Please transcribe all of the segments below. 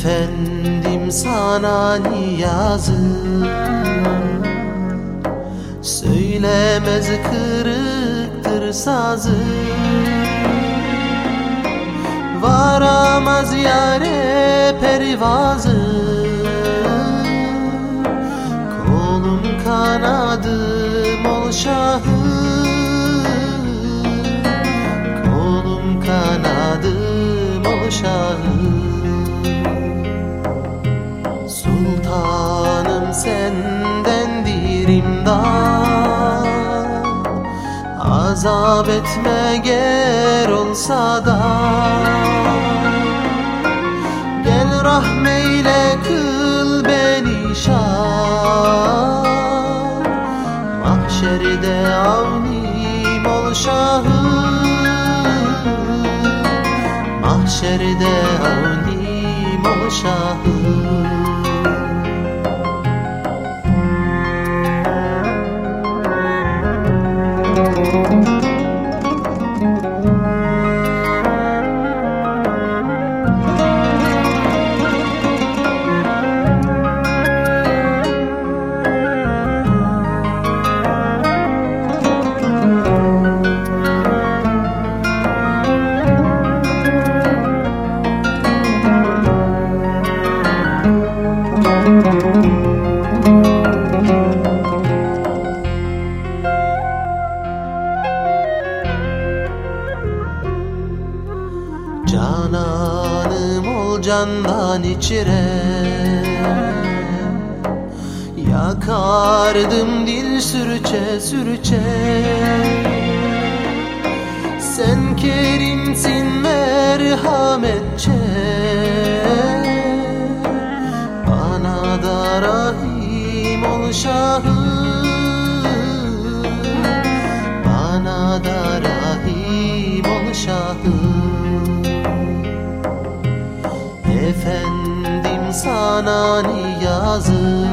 Efendim sana niyazım Söylemez kırıktır sazı Varamaz yare pervazı Kolum kanadım ol şahım Kolum kanadım ol şahım Azap etme ger olsa da. Gel rahmeyle kıl beni şah. Mahşerde avnim ol şahım Mahşerde avnim ol şahım Cananım ol candan içire. Yakardım dil sürçe sürçe. Sen kerimsin merhametçe. Bana da rahim ol şahım Bana da rahim ol şahım Efendim sana niyazım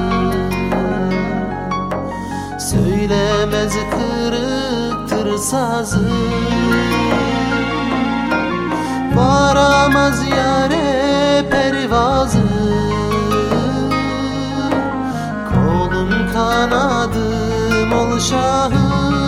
Söylemez kırıktır sazım Varamaz yare pervazım Kolum kanadım ol şahım